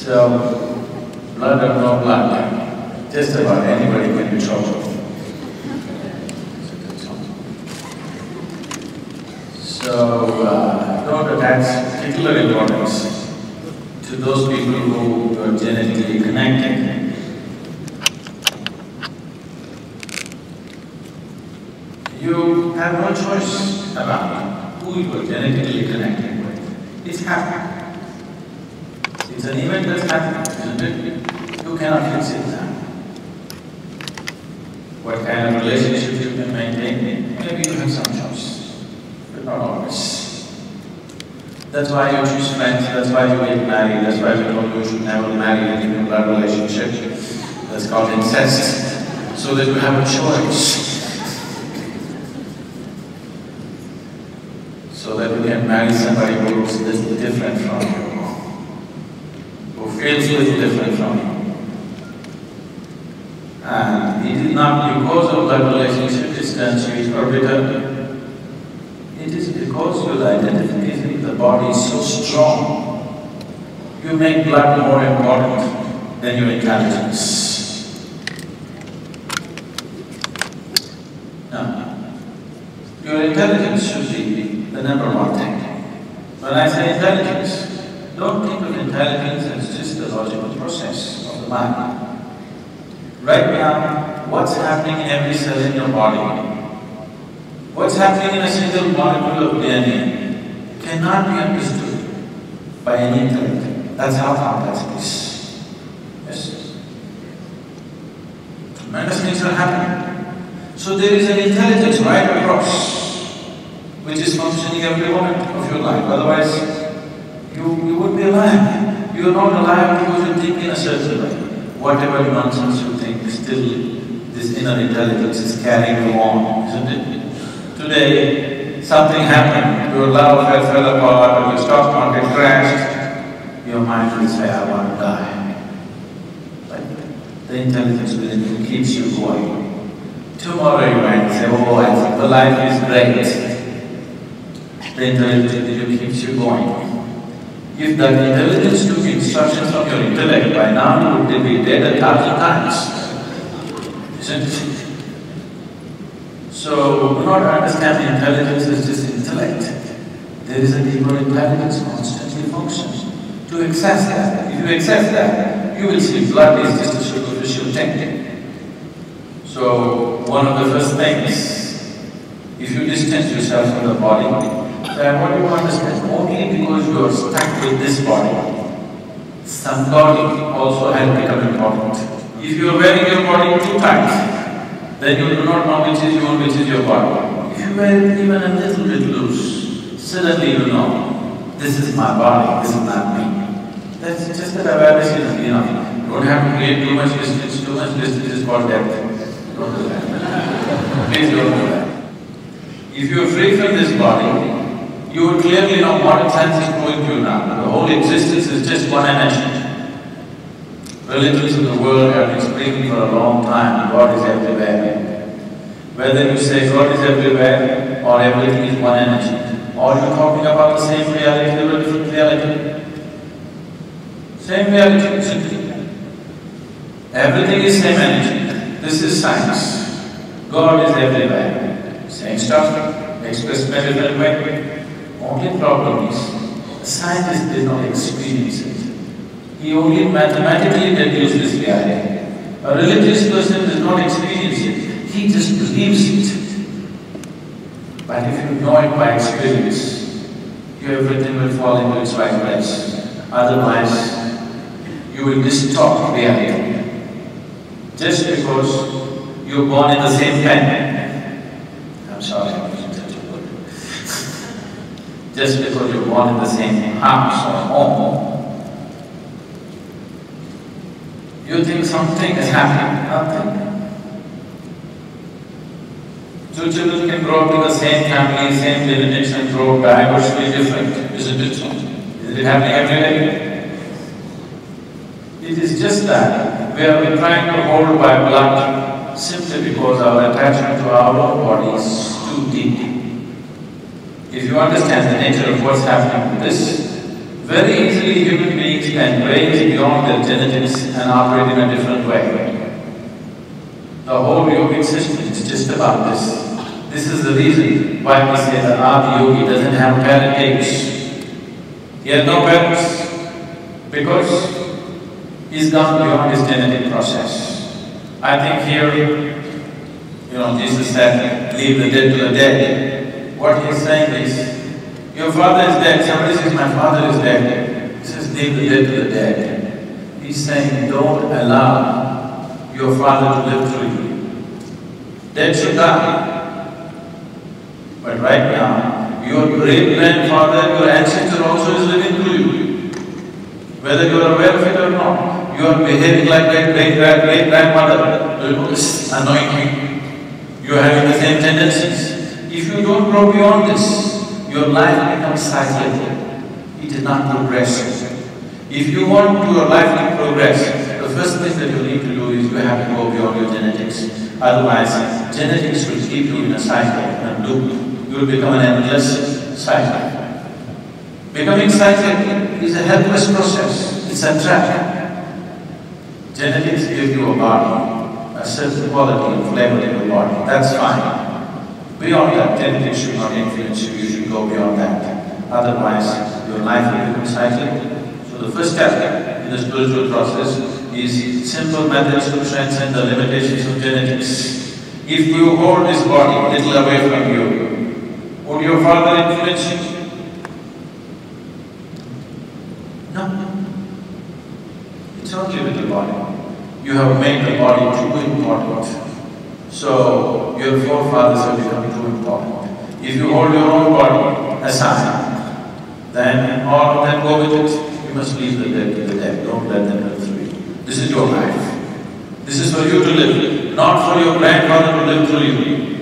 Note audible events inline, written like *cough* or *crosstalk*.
So, blood or no blood, just about anybody can be troubled. So, uh, don't attach particular importance to those people who are genetically connected. You have no choice about who you are genetically connected with. It's happening. It's an event that's happening? You cannot fix it. What kind of relationship you can maintain, maybe you have some choice, but not always. That's why you choose friends, that's why you get married, that's why we told you should never marry in a blood relationship. That's called incest, so that you have a choice. So that you can marry somebody who looks little different from you, feels little different from you. And it is not because of blood relationship distance you or bitter. It is because your identification with the body is so strong. You make blood more important than your intelligence. No. Your intelligence should be the number one thing. When I say intelligence, don't think of intelligence as just logical process of the mind. Right now, what's happening in every cell in your body, what's happening in a single molecule of DNA cannot be understood by any intellect. That's how complex it is. Yes? Tremendous things are happening. So there is an intelligence right across, which is functioning every moment of your life. Otherwise, you, you would be alive. You are not alive because you think in a certain way. Whatever nonsense you think, still this inner intelligence is carrying you on, isn't it? Today, something happened, your love fell, fell apart, or your stock market crashed, your mind will say, I want to die. But the intelligence within you keeps you going. Tomorrow you might say, oh, I think the life is great. The intelligence within you keeps you going. If that intelligence took instructions from your intellect, by now you would be dead a thousand times, isn't it? So, do not understand intelligence as just intellect. There is a deeper intelligence constantly functions. To access that, if you access that, you will see blood is just a superficial thing. So, one of the first things, if you distance yourself from the body, then what you understand, only because you are stuck with this body, some body also has become important. If you are wearing your body too tight, then you do not know which is your, which is your body. If you wear it even a little bit loose, suddenly you know, this is my body, this is not me. That's just that awareness is enough. Don't have to create too much distance, too much distance is called depth. Don't do that. *laughs* Please don't do that. If you are free from this body, you would clearly know what sense is going to now. The whole existence is just one energy. Religions of the world have been speaking for a long time, God is everywhere. Whether you say God is everywhere or everything is one energy, or you're talking about the same reality a different reality. Same reality, isn't? Everything is same energy. This is science. God is everywhere. Same stuff, expressed in a different way. Only problem is, scientist did not experience it. He only mathematically deduces reality. A religious person does not experience it, he just believes it. But if you know it by experience, your everything will fall into its right place. Otherwise, you will distort reality. Just because you're born in the same pen. Just because you're born in the same house or home, you think something is happening, nothing. Two children can grow up in the same family, same lineage and grow diversely different, isn't it? Is it happening every day? It is just that we have been trying to hold by blood simply because our attachment to our own body is too deep. If you understand the nature of what's happening to this, Very easily human beings can range beyond their genetics and operate in a different way. The whole yogic system is just about this. This is the reason why we say that Adi Yogi doesn't have parentage. He has no parents because he's gone beyond his genetic process. I think here, you know, Jesus said, leave the dead to the dead. What he's saying is, your father is dead, somebody says, my father is dead. He says, leave the dead to the dead. He's saying, don't allow your father to live through you. Dead should die. But right now, your great-grandfather, your ancestor also is living through you. Whether you are aware of it or not, you are behaving like that great-grandmother, annoying you. You are having the same tendencies. You grow beyond this, your life becomes cyclical. It is not progressive. If you want your life to progress, the first thing that you need to do is you have to go beyond your genetics. Otherwise, genetics will keep you in a cycle and loop you will become an endless cycle. Becoming cyclic is a helpless process, it's a trap. Genetics give you a body, a certain quality and flavor in the body, that's fine. Beyond that, genetics should not influence you, you should go beyond that. Otherwise, your life will become cyclic. So the first step in the spiritual process is simple methods to transcend the limitations of genetics. If you hold this body little away from you, would your father influence you? No. It's only with the body. You have made the body too important. So your forefathers have become too important. If you hold your own body as aside, then all of them go with it. You must leave the dead to the dead. Don't let them live through you. This is your life. This is for you to live, not for your grandfather to live through you.